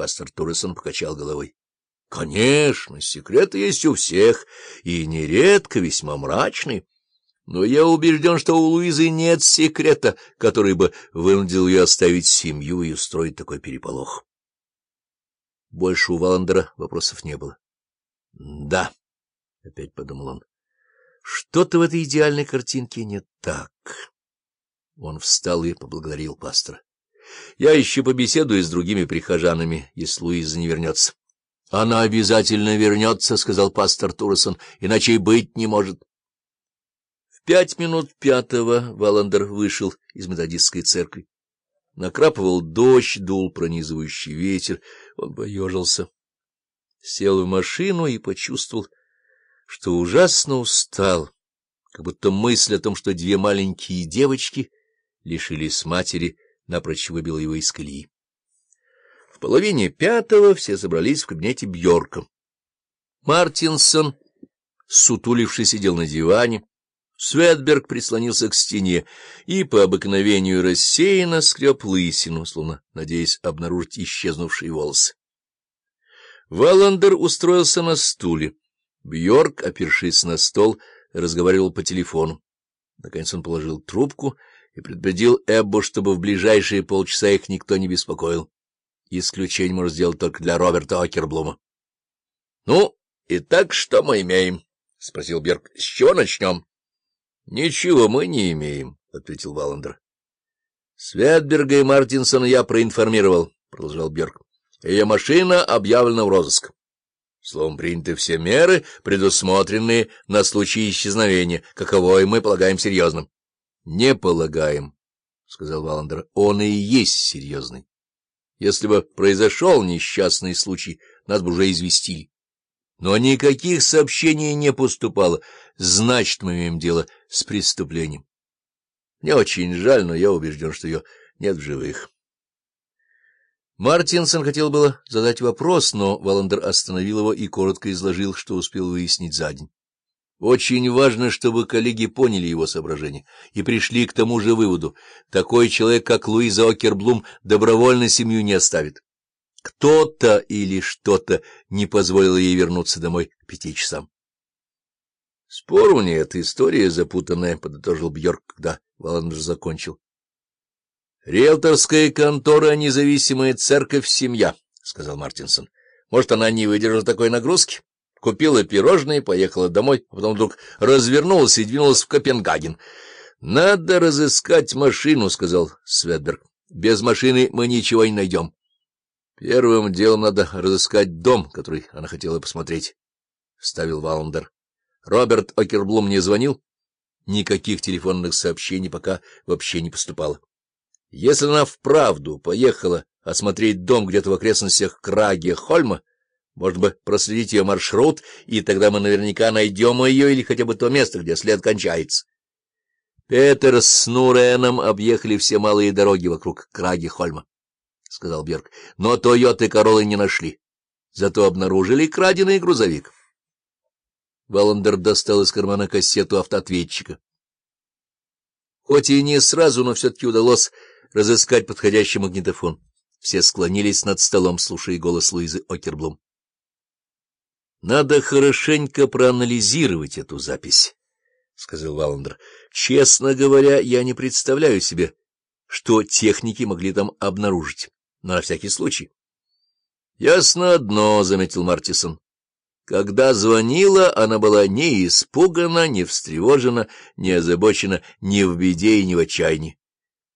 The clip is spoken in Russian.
Пастор Туресон покачал головой. — Конечно, секреты есть у всех, и нередко весьма мрачные. Но я убежден, что у Луизы нет секрета, который бы вынудил ее оставить семью и устроить такой переполох. Больше у Валандера вопросов не было. — Да, — опять подумал он, — что-то в этой идеальной картинке не так. Он встал и поблагодарил пастора. — Я еще побеседую с другими прихожанами, если Луиза не вернется. — Она обязательно вернется, — сказал пастор Туресон, — иначе и быть не может. В пять минут пятого Валандер вышел из методистской церкви. Накрапывал дождь, дул пронизывающий ветер. Он поежился. Сел в машину и почувствовал, что ужасно устал, как будто мысль о том, что две маленькие девочки лишились матери, напрочь выбила его из колеи. В половине пятого все собрались в кабинете Бьорка. Мартинсон, сутуливший, сидел на диване. Светберг прислонился к стене и по обыкновению рассеянно скреб лысину, словно надеясь обнаружить исчезнувшие волосы. Валандер устроился на стуле. Бьорк, опершись на стол, разговаривал по телефону. Наконец он положил трубку и предупредил Эббу, чтобы в ближайшие полчаса их никто не беспокоил. Исключение может сделать только для Роберта Окерблума. — Ну, итак, что мы имеем? — спросил Бьорк. — С чего начнем? —— Ничего мы не имеем, — ответил Валандер. — Светберга и Мартинсона я проинформировал, — продолжал Бьерк. — Ее машина объявлена в розыск. Словом, приняты все меры, предусмотренные на случай исчезновения, каковое мы полагаем серьезным. — Не полагаем, — сказал Валандер. — Он и есть серьезный. Если бы произошел несчастный случай, нас бы уже известили. Но никаких сообщений не поступало, значит, мы имеем дело с преступлением. Мне очень жаль, но я убежден, что ее нет в живых. Мартинсон хотел было задать вопрос, но Валандер остановил его и коротко изложил, что успел выяснить за день. Очень важно, чтобы коллеги поняли его соображения и пришли к тому же выводу. Такой человек, как Луиза Окерблум, добровольно семью не оставит. Кто-то или что-то не позволило ей вернуться домой к пяти часам. — Спору нет, история запутанная, — подытожил Бьорк, когда Валандер закончил. — Риэлторская контора «Независимая церковь семья», — сказал Мартинсон. — Может, она не выдержала такой нагрузки? Купила пирожные, поехала домой, а потом вдруг развернулась и двинулась в Копенгаген. — Надо разыскать машину, — сказал Светберг. — Без машины мы ничего не найдем. Первым делом надо разыскать дом, который она хотела посмотреть, — вставил Валандер. Роберт Окерблум не звонил? Никаких телефонных сообщений пока вообще не поступало. Если она вправду поехала осмотреть дом где-то в окрестностях Краги-Хольма, можно бы проследить ее маршрут, и тогда мы наверняка найдем ее или хотя бы то место, где след кончается. Петер с Нуреном объехали все малые дороги вокруг Краги-Хольма. — сказал Берг. — Но Тойоты Короллы не нашли. Зато обнаружили краденый грузовик. Валандер достал из кармана кассету автоответчика. Хоть и не сразу, но все-таки удалось разыскать подходящий магнитофон. Все склонились над столом, слушая голос Луизы Окерблум. — Надо хорошенько проанализировать эту запись, — сказал Валандер. — Честно говоря, я не представляю себе, что техники могли там обнаружить на всякий случай. — Ясно одно, — заметил Мартисон. Когда звонила, она была не испугана, не встревожена, не озабочена ни в беде и ни в отчаянии.